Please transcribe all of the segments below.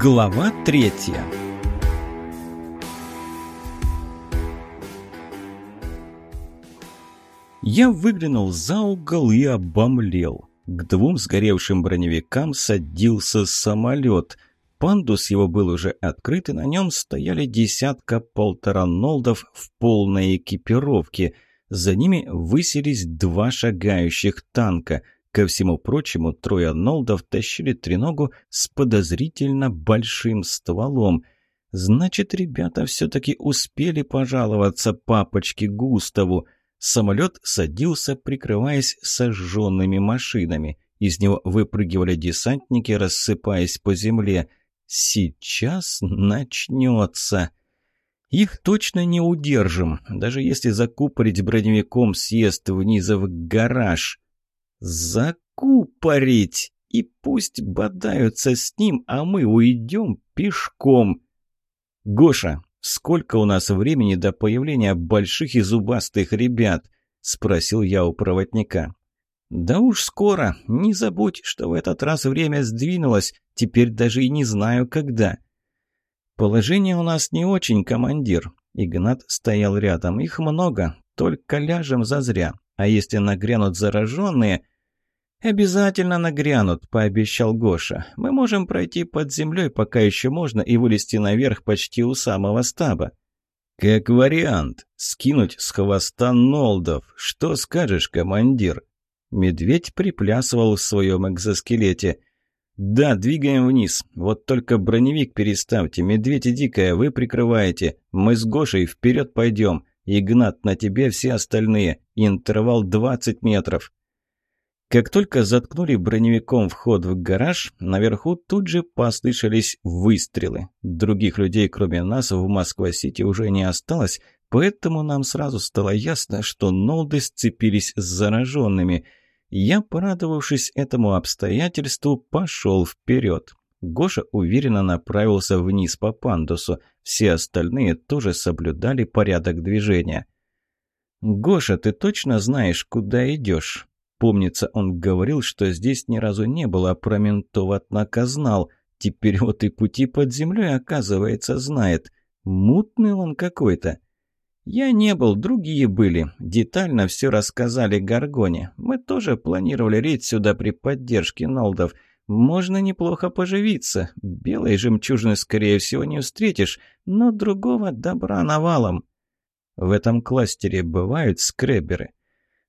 Глава третья Я выглянул за угол и обомлел. К двум сгоревшим броневикам садился самолет. Пандус его был уже открыт, и на нем стояли десятка-полтора нолдов в полной экипировке. За ними высились два шагающих танка — Ко всему прочему, трое нолдов тащили треногу с подозрительно большим стволом. Значит, ребята все-таки успели пожаловаться папочке Густаву. Самолет садился, прикрываясь сожженными машинами. Из него выпрыгивали десантники, рассыпаясь по земле. Сейчас начнется. Их точно не удержим, даже если закупорить броневиком съезд вниз в гараж. Закупорить! И пусть бодаются с ним, а мы уйдем пешком. Гоша, сколько у нас времени до появления больших и зубастых ребят? Спросил я у проводника. «Да уж скоро. Не забудь, что в этот раз время сдвинулось. Теперь даже и не знаю, когда». «Положение у нас не очень, командир». Игнат стоял рядом. «Их много. Только ляжем зазря. А если нагрянут зараженные...» «Обязательно нагрянут», — пообещал Гоша. «Мы можем пройти под землей, пока еще можно, и вылезти наверх почти у самого стаба». «Как вариант. Скинуть с хвоста Нолдов. Что скажешь, командир?» Медведь приплясывал в своем экзоскелете. «Да, двигаем вниз. Вот только броневик переставьте. Медведь и Дикая вы прикрываете. Мы с Гошей вперед пойдем. Игнат, на тебе все остальные. Интервал 20 метров». Как только заткнули броневиком вход в гараж, наверху тут же послышались выстрелы. Других людей, кроме нас, в Москва-Сити уже не осталось, поэтому нам сразу стало ясно, что нолды сцепились с зараженными. Я, порадовавшись этому обстоятельству, пошел вперед. Гоша уверенно направился вниз по пандусу. Все остальные тоже соблюдали порядок движения. «Гоша, ты точно знаешь, куда идешь?» Помнится, он говорил, что здесь ни разу не было, а однако знал. Теперь вот и пути под землей, оказывается, знает. Мутный он какой-то. Я не был, другие были. Детально все рассказали Гаргоне. Мы тоже планировали рейд сюда при поддержке Нолдов. Можно неплохо поживиться. Белой жемчужины, скорее всего, не встретишь, но другого добра навалом. В этом кластере бывают скреберы.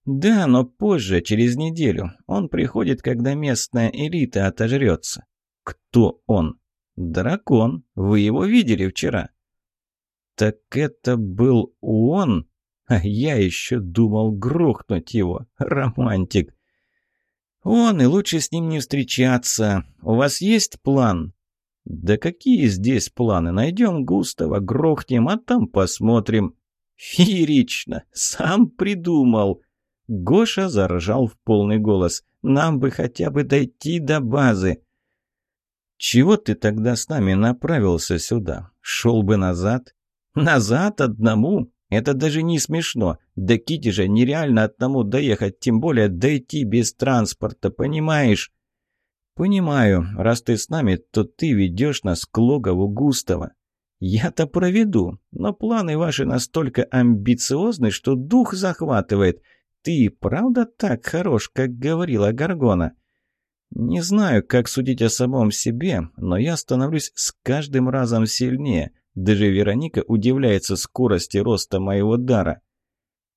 «Да, но позже, через неделю. Он приходит, когда местная элита отожрется». «Кто он?» «Дракон. Вы его видели вчера?» «Так это был он?» А я еще думал грохнуть его. Романтик. «Он, и лучше с ним не встречаться. У вас есть план?» «Да какие здесь планы? Найдем Густава, грохнем, а там посмотрим». «Феерично! Сам придумал!» Гоша заржал в полный голос. «Нам бы хотя бы дойти до базы!» «Чего ты тогда с нами направился сюда? Шел бы назад?» «Назад одному? Это даже не смешно. До Кити же нереально одному доехать, тем более дойти без транспорта, понимаешь?» «Понимаю. Раз ты с нами, то ты ведешь нас к логову Густава. Я-то проведу, но планы ваши настолько амбициозны, что дух захватывает. Ты правда так хорош, как говорила Гаргона? Не знаю, как судить о самом себе, но я становлюсь с каждым разом сильнее. Даже Вероника удивляется скорости роста моего дара.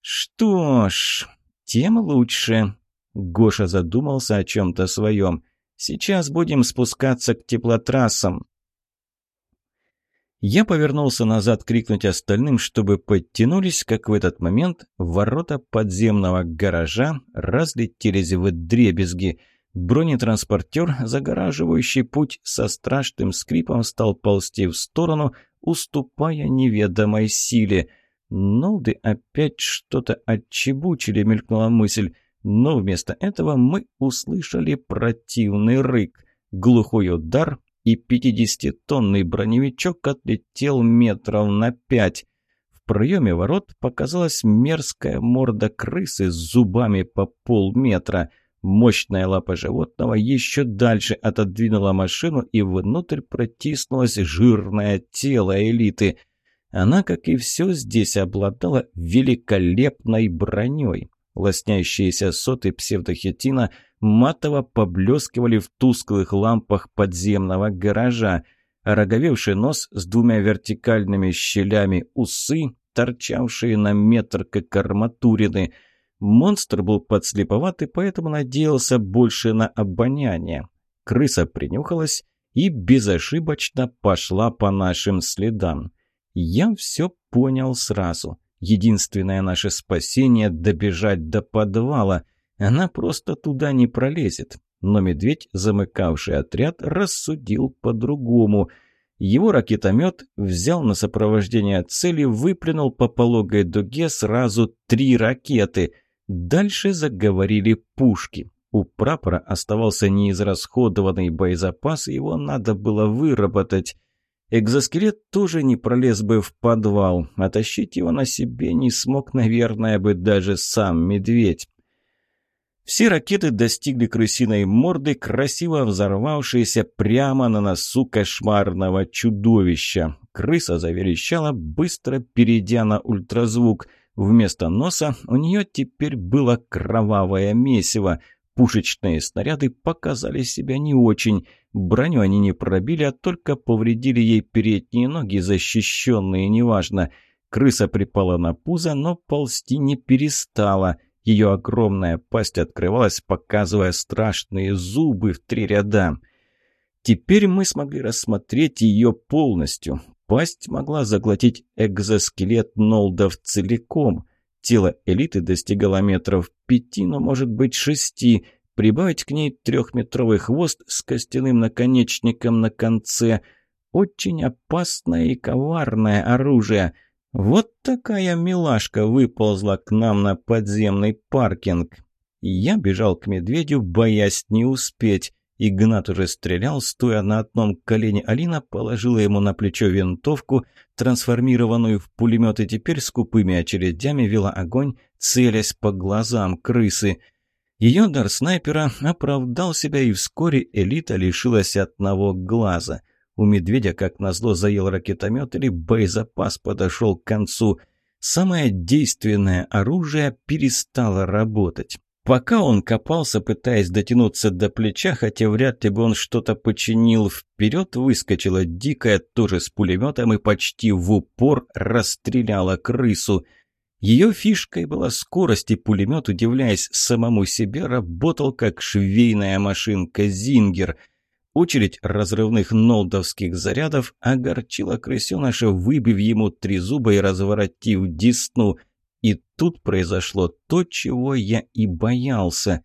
Что ж, тем лучше. Гоша задумался о чем-то своем. Сейчас будем спускаться к теплотрассам. Я повернулся назад крикнуть остальным, чтобы подтянулись, как в этот момент ворота подземного гаража разлетелись в дребезги. Бронетранспортер, загораживающий путь, со страшным скрипом стал ползти в сторону, уступая неведомой силе. «Нолды опять что-то отчебучили», — мелькнула мысль. Но вместо этого мы услышали противный рык. Глухой удар, и пятидесятитонный броневичок отлетел метров на пять. В проеме ворот показалась мерзкая морда крысы с зубами по полметра. Мощная лапа животного еще дальше отодвинула машину, и внутрь протиснулось жирное тело элиты. Она, как и все здесь, обладала великолепной броней. Лоснящиеся соты псевдохитина матово поблескивали в тусклых лампах подземного гаража. Роговевший нос с двумя вертикальными щелями, усы, торчавшие на метр как арматурины. Монстр был подслеповатый, поэтому надеялся больше на обоняние. Крыса принюхалась и безошибочно пошла по нашим следам. Я все понял сразу. Единственное наше спасение — добежать до подвала. Она просто туда не пролезет. Но медведь, замыкавший отряд, рассудил по-другому. Его ракетомет взял на сопровождение цели, выплюнул по пологой дуге сразу три ракеты. Дальше заговорили пушки. У прапора оставался неизрасходованный боезапас, его надо было выработать. Экзоскелет тоже не пролез бы в подвал, а его на себе не смог, наверное, бы даже сам медведь. Все ракеты достигли крысиной морды, красиво взорвавшиеся прямо на носу кошмарного чудовища. Крыса заверещала, быстро перейдя на ультразвук. Вместо носа у нее теперь было кровавое месиво. Пушечные снаряды показали себя не очень. Броню они не пробили, а только повредили ей передние ноги, защищенные неважно. Крыса припала на пузо, но ползти не перестала. Ее огромная пасть открывалась, показывая страшные зубы в три ряда. Теперь мы смогли рассмотреть ее полностью. Пасть могла заглотить экзоскелет Нолдов целиком. Тело элиты достигало метров пяти, но может быть шести. Прибавить к ней трехметровый хвост с костяным наконечником на конце. Очень опасное и коварное оружие. Вот такая милашка выползла к нам на подземный паркинг. Я бежал к медведю, боясь не успеть. Игнат уже стрелял, стоя на одном колене. Алина положила ему на плечо винтовку, трансформированную в пулемет, и теперь скупыми очередями вела огонь, целясь по глазам крысы. Ее дар снайпера оправдал себя, и вскоре элита лишилась одного глаза. У медведя, как назло, заел ракетомет или боезапас подошел к концу. Самое действенное оружие перестало работать. Пока он копался, пытаясь дотянуться до плеча, хотя вряд ли бы он что-то починил, вперед выскочила дикая, тоже с пулеметом, и почти в упор расстреляла крысу. Ее фишкой была скорость, и пулемет, удивляясь самому себе, работал как швейная машинка «Зингер». Очередь разрывных нолдовских зарядов огорчила крысеныша, выбив ему три зуба и разворотив десну – и тут произошло то, чего я и боялся.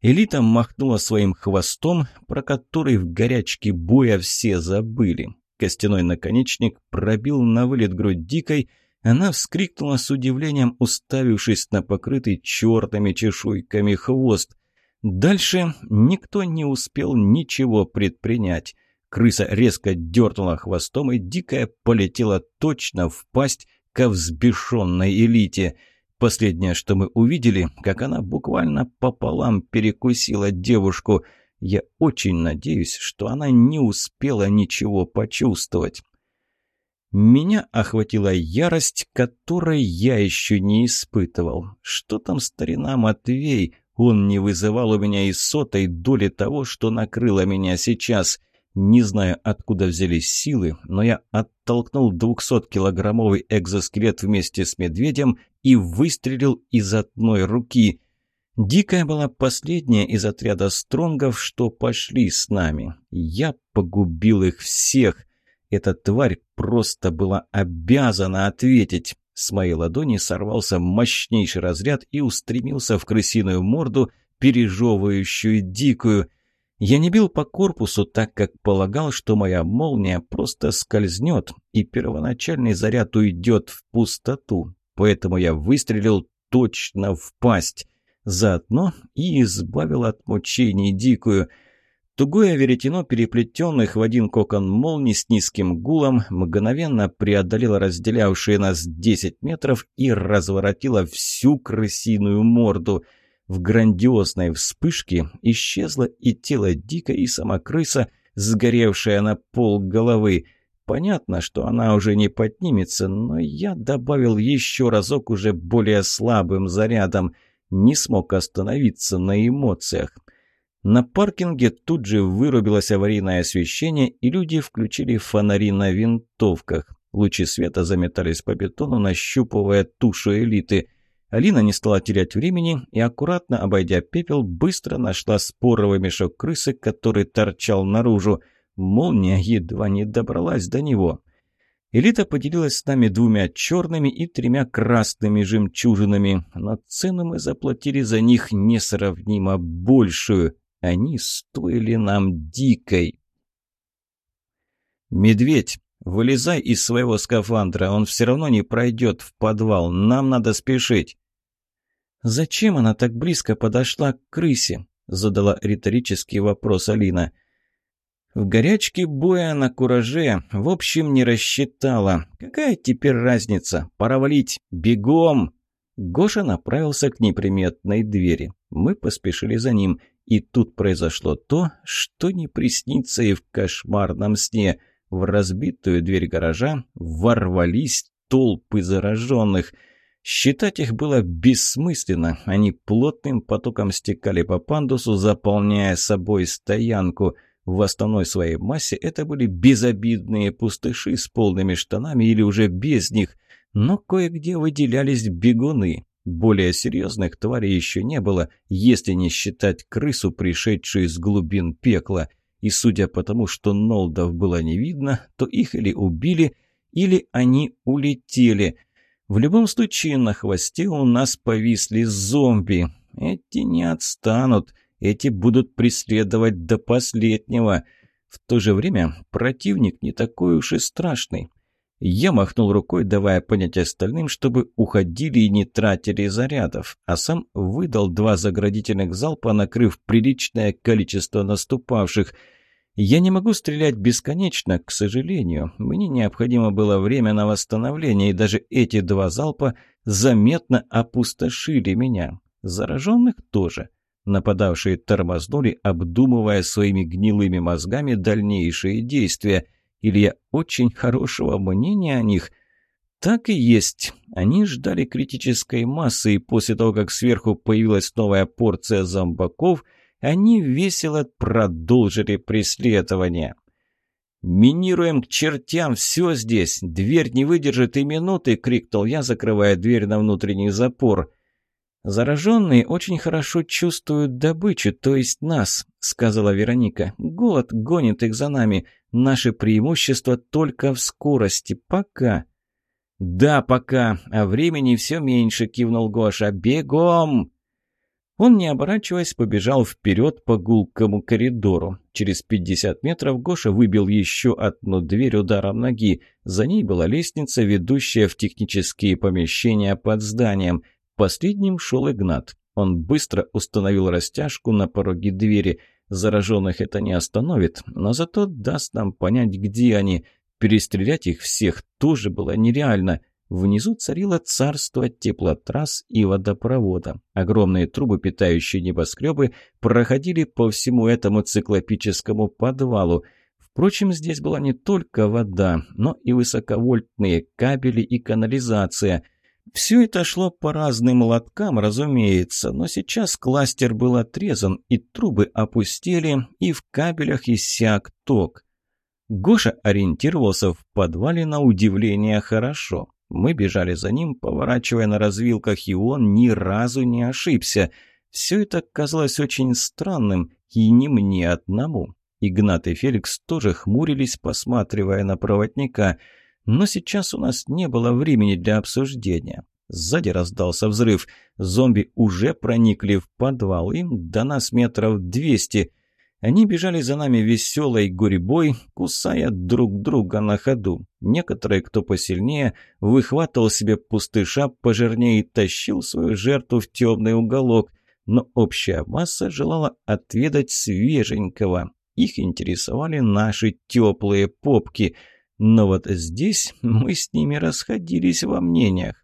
Элита махнула своим хвостом, про который в горячке боя все забыли. Костяной наконечник пробил на вылет грудь дикой, она вскрикнула с удивлением, уставившись на покрытый черными чешуйками хвост. Дальше никто не успел ничего предпринять. Крыса резко дернула хвостом, и дикая полетела точно в пасть, ко взбешенной элите. Последнее, что мы увидели, как она буквально пополам перекусила девушку. Я очень надеюсь, что она не успела ничего почувствовать. Меня охватила ярость, которой я еще не испытывал. Что там старина Матвей? Он не вызывал у меня и сотой доли того, что накрыло меня сейчас. Не знаю, откуда взялись силы, но я оттолкнул 200-килограммовый экзоскелет вместе с медведем и выстрелил из одной руки. Дикая была последняя из отряда стронгов, что пошли с нами. Я погубил их всех. Эта тварь просто была обязана ответить. С моей ладони сорвался мощнейший разряд и устремился в крысиную морду, пережевывающую дикую – я не бил по корпусу, так как полагал, что моя молния просто скользнет, и первоначальный заряд уйдет в пустоту. Поэтому я выстрелил точно в пасть. Заодно и избавил от мучений дикую. Тугое веретено, переплетенных в один кокон молний с низким гулом, мгновенно преодолело разделявшие нас 10 метров и разворотило всю крысиную морду — В грандиозной вспышке исчезло и тело Дика, и сама крыса, сгоревшая на пол головы. Понятно, что она уже не поднимется, но я добавил еще разок уже более слабым зарядом. Не смог остановиться на эмоциях. На паркинге тут же вырубилось аварийное освещение, и люди включили фонари на винтовках. Лучи света заметались по бетону, нащупывая тушу элиты. Алина не стала терять времени и, аккуратно обойдя пепел, быстро нашла споровый мешок крысы, который торчал наружу. Молния едва не добралась до него. Элита поделилась с нами двумя черными и тремя красными жемчужинами, но цену мы заплатили за них несравнимо большую. Они стоили нам дикой. «Медведь, вылезай из своего скафандра, он все равно не пройдет в подвал, нам надо спешить». «Зачем она так близко подошла к крысе?» — задала риторический вопрос Алина. «В горячке боя на кураже, в общем, не рассчитала. Какая теперь разница? Пора валить! Бегом!» Гоша направился к неприметной двери. Мы поспешили за ним. И тут произошло то, что не приснится и в кошмарном сне. В разбитую дверь гаража ворвались толпы зараженных. Считать их было бессмысленно. Они плотным потоком стекали по пандусу, заполняя собой стоянку. В основной своей массе это были безобидные пустыши с полными штанами или уже без них, но кое-где выделялись бегуны. Более серьезных тварей еще не было, если не считать крысу, пришедшую из глубин пекла. И судя по тому, что Нолдов было не видно, то их или убили, или они улетели. В любом случае, на хвосте у нас повисли зомби. Эти не отстанут, эти будут преследовать до последнего. В то же время противник не такой уж и страшный. Я махнул рукой, давая понять остальным, чтобы уходили и не тратили зарядов, а сам выдал два заградительных залпа, накрыв приличное количество наступавших. Я не могу стрелять бесконечно, к сожалению. Мне необходимо было время на восстановление, и даже эти два залпа заметно опустошили меня. Зараженных тоже. Нападавшие тормознули, обдумывая своими гнилыми мозгами дальнейшие действия – или я очень хорошего мнения о них? Так и есть. Они ждали критической массы, и после того, как сверху появилась новая порция зомбаков, они весело продолжили преследование. «Минируем к чертям все здесь! Дверь не выдержит и минуты!» — крикнул я, закрывая дверь на внутренний запор. «Зараженные очень хорошо чувствуют добычу, то есть нас», — сказала Вероника. «Голод гонит их за нами. Наше преимущество только в скорости. Пока». «Да, пока. А времени все меньше», — кивнул Гоша. «Бегом!» Он, не оборачиваясь, побежал вперед по гулкому коридору. Через пятьдесят метров Гоша выбил еще одну дверь ударом ноги. За ней была лестница, ведущая в технические помещения под зданием — Последним шел Игнат. Он быстро установил растяжку на пороге двери. Зараженных это не остановит, но зато даст нам понять, где они. Перестрелять их всех тоже было нереально. Внизу царило царство теплотрасс и водопровода. Огромные трубы, питающие небоскребы, проходили по всему этому циклопическому подвалу. Впрочем, здесь была не только вода, но и высоковольтные кабели и канализация – все это шло по разным лоткам, разумеется, но сейчас кластер был отрезан, и трубы опустели, и в кабелях иссяк ток. Гоша ориентировался в подвале на удивление хорошо. Мы бежали за ним, поворачивая на развилках, и он ни разу не ошибся. Все это казалось очень странным, и не мне одному. Игнат и Феликс тоже хмурились, посматривая на проводника – но сейчас у нас не было времени для обсуждения. Сзади раздался взрыв. Зомби уже проникли в подвал. Им до нас метров двести. Они бежали за нами веселой гурьбой, кусая друг друга на ходу. Некоторые, кто посильнее, выхватывал себе пустыша пожирнее и тащил свою жертву в темный уголок. Но общая масса желала отведать свеженького. Их интересовали наши теплые попки – но вот здесь мы с ними расходились во мнениях.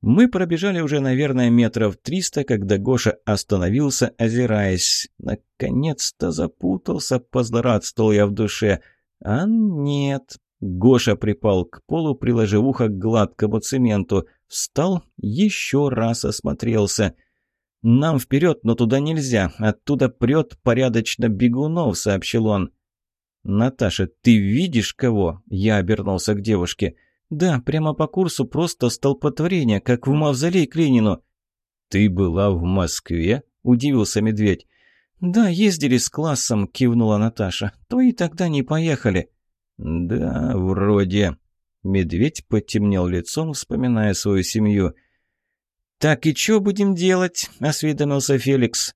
Мы пробежали уже, наверное, метров триста, когда Гоша остановился, озираясь. Наконец-то запутался, позлорадствовал я в душе. А нет. Гоша припал к полу, приложив ухо к гладкому цементу. Встал, еще раз осмотрелся. «Нам вперед, но туда нельзя. Оттуда прет порядочно бегунов», — сообщил он. «Наташа, ты видишь кого?» — я обернулся к девушке. «Да, прямо по курсу просто столпотворение, как в мавзолей к Ленину». «Ты была в Москве?» – удивился медведь. «Да, ездили с классом», – кивнула Наташа. «Твои тогда не поехали». «Да, вроде». Медведь потемнел лицом, вспоминая свою семью. «Так и что будем делать?» – осведомился Феликс.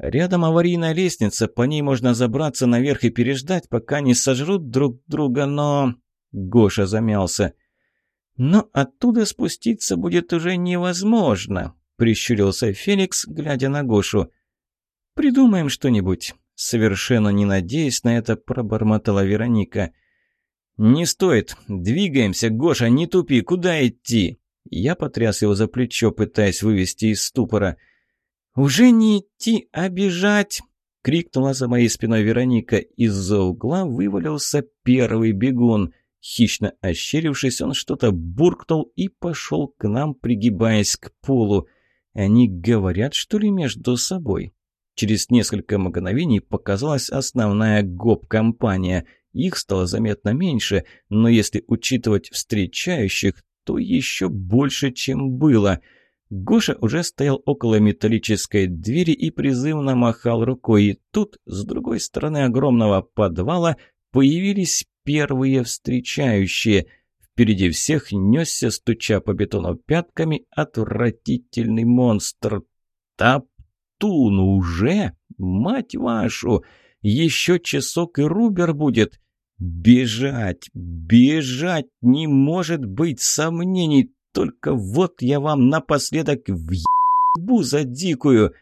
«Рядом аварийная лестница, по ней можно забраться наверх и переждать, пока не сожрут друг друга, но...» Гоша замялся. «Но оттуда спуститься будет уже невозможно», — прищурился Феликс, глядя на Гошу. «Придумаем что-нибудь», — совершенно не надеясь на это, пробормотала Вероника. «Не стоит. Двигаемся, Гоша, не тупи. Куда идти?» Я потряс его за плечо, пытаясь вывести из ступора. «Уже не идти, а бежать!» — крикнула за моей спиной Вероника. Из-за угла вывалился первый бегун. Хищно ощерившись, он что-то буркнул и пошел к нам, пригибаясь к полу. Они говорят, что ли, между собой? Через несколько мгновений показалась основная гоп-компания. Их стало заметно меньше, но если учитывать встречающих, то еще больше, чем было. Гоша уже стоял около металлической двери и призывно махал рукой. И тут, с другой стороны огромного подвала, появились первые встречающие. Впереди всех несся, стуча по бетону пятками, отвратительный монстр. Таптун уже? Мать вашу! Еще часок и Рубер будет. Бежать, бежать, не может быть сомнений. Только вот я вам напоследок въебу за дикую.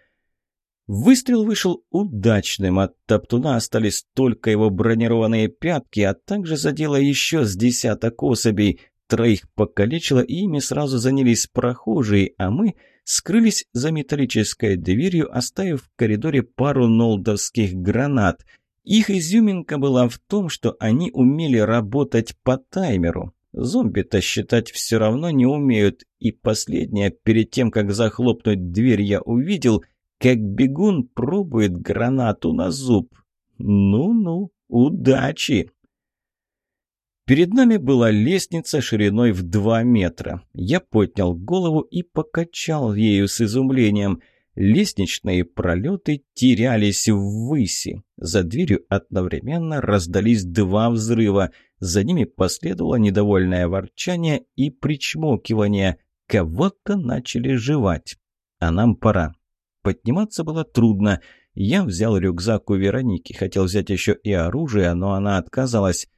Выстрел вышел удачным. От топтуна остались только его бронированные пятки, а также задело еще с десяток особей. Троих покалечило, и ими сразу занялись прохожие, а мы скрылись за металлической дверью, оставив в коридоре пару нолдовских гранат. Их изюминка была в том, что они умели работать по таймеру. Зомби-то считать все равно не умеют, и последнее, перед тем, как захлопнуть дверь, я увидел — как бегун пробует гранату на зуб. Ну-ну, удачи! Перед нами была лестница шириной в два метра. Я поднял голову и покачал ею с изумлением. Лестничные пролеты терялись ввыси. За дверью одновременно раздались два взрыва. За ними последовало недовольное ворчание и причмокивание. Кого-то начали жевать. А нам пора. Подниматься было трудно. Я взял рюкзак у Вероники, хотел взять еще и оружие, но она отказалась.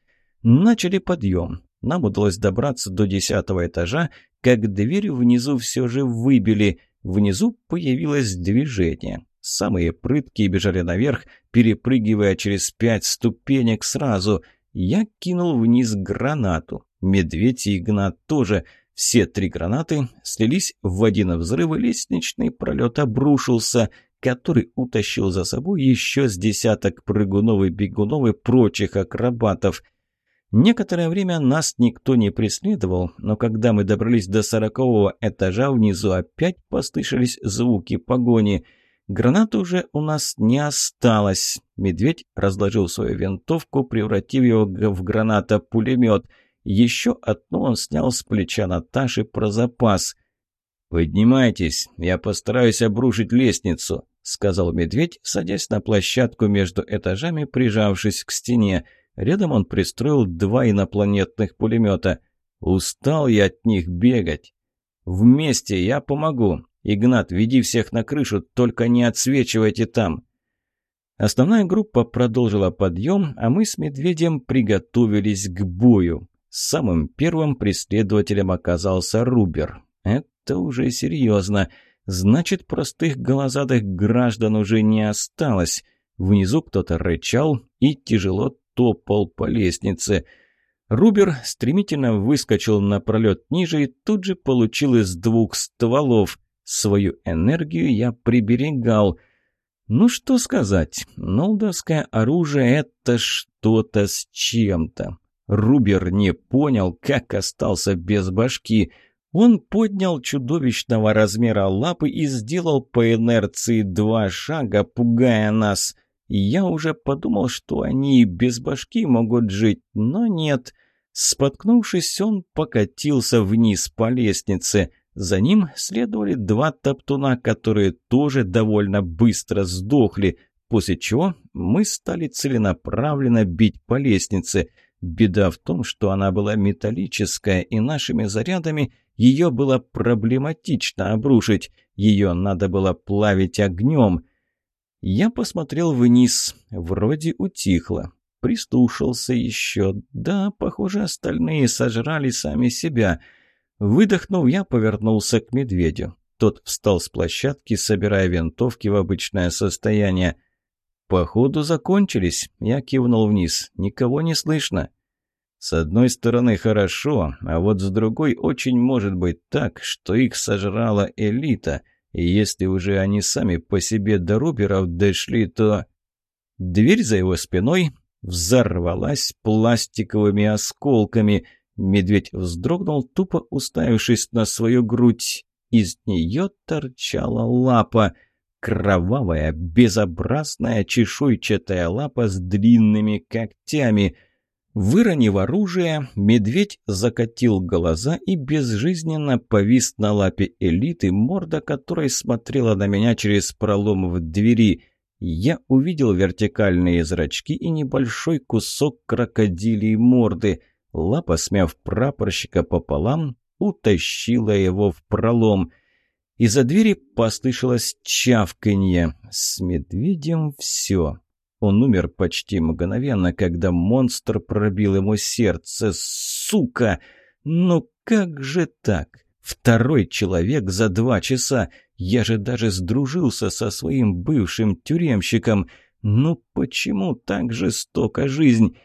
Начали подъем. Нам удалось добраться до десятого этажа, как дверь внизу все же выбили. Внизу появилось движение. Самые прыткие бежали наверх, перепрыгивая через пять ступенек сразу. Я кинул вниз гранату. Медведь и Игнат тоже – все три гранаты слились в один взрыв, и лестничный пролет обрушился, который утащил за собой еще с десяток прыгунов и бегунов и прочих акробатов. Некоторое время нас никто не преследовал, но когда мы добрались до сорокового этажа, внизу опять послышались звуки погони. Гранат уже у нас не осталось. Медведь разложил свою винтовку, превратив его в граната-пулемет — еще одну он снял с плеча Наташи про запас. «Поднимайтесь, я постараюсь обрушить лестницу», — сказал медведь, садясь на площадку между этажами, прижавшись к стене. Рядом он пристроил два инопланетных пулемета. «Устал я от них бегать». «Вместе я помогу. Игнат, веди всех на крышу, только не отсвечивайте там». Основная группа продолжила подъем, а мы с медведем приготовились к бою. Самым первым преследователем оказался Рубер. Это уже серьезно. Значит, простых голозадых граждан уже не осталось. Внизу кто-то рычал и тяжело топал по лестнице. Рубер стремительно выскочил на пролет ниже и тут же получил из двух стволов. Свою энергию я приберегал. Ну что сказать, нолдовское оружие — это что-то с чем-то. Рубер не понял, как остался без башки. Он поднял чудовищного размера лапы и сделал по инерции два шага, пугая нас. Я уже подумал, что они без башки могут жить, но нет. Споткнувшись, он покатился вниз по лестнице. За ним следовали два топтуна, которые тоже довольно быстро сдохли, после чего мы стали целенаправленно бить по лестнице – Беда в том, что она была металлическая, и нашими зарядами ее было проблематично обрушить. Ее надо было плавить огнем. Я посмотрел вниз. Вроде утихло. Пристушился еще. Да, похоже, остальные сожрали сами себя. Выдохнув, я повернулся к медведю. Тот встал с площадки, собирая винтовки в обычное состояние. «Походу, закончились», — я кивнул вниз. «Никого не слышно». «С одной стороны, хорошо, а вот с другой очень может быть так, что их сожрала элита, и если уже они сами по себе до руберов дошли, то...» Дверь за его спиной взорвалась пластиковыми осколками. Медведь вздрогнул, тупо уставившись на свою грудь. Из нее торчала лапа — Кровавая, безобразная чешуйчатая лапа с длинными когтями. Выронив оружие, медведь закатил глаза и безжизненно повис на лапе элиты, морда которой смотрела на меня через пролом в двери. Я увидел вертикальные зрачки и небольшой кусок крокодилей морды. Лапа, смяв прапорщика пополам, утащила его в пролом. Из-за двери послышалось чавканье. С медведем все. Он умер почти мгновенно, когда монстр пробил ему сердце. Сука! Ну как же так? Второй человек за два часа. Я же даже сдружился со своим бывшим тюремщиком. Ну почему так жестока жизнь?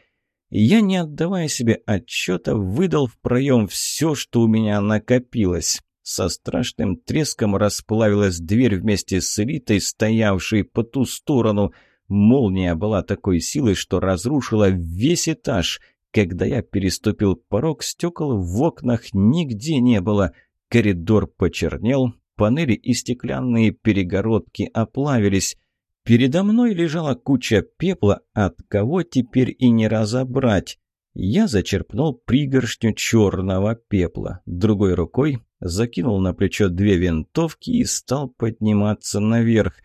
Я, не отдавая себе отчета, выдал в проем все, что у меня накопилось. Со страшным треском расплавилась дверь вместе с элитой, стоявшей по ту сторону. Молния была такой силой, что разрушила весь этаж. Когда я переступил порог, стекол в окнах нигде не было. Коридор почернел, панели и стеклянные перегородки оплавились. Передо мной лежала куча пепла, от кого теперь и не разобрать. Я зачерпнул пригоршню черного пепла. Другой рукой закинул на плечо две винтовки и стал подниматься наверх.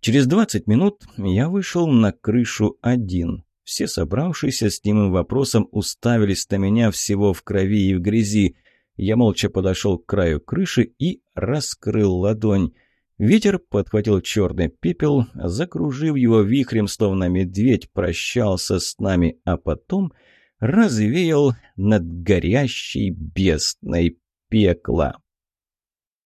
Через двадцать минут я вышел на крышу один. Все собравшиеся с немым вопросом уставились на меня всего в крови и в грязи. Я молча подошел к краю крыши и раскрыл ладонь. Ветер подхватил черный пепел, закружив его вихрем, словно медведь прощался с нами, а потом развеял над горящей бездной пекла.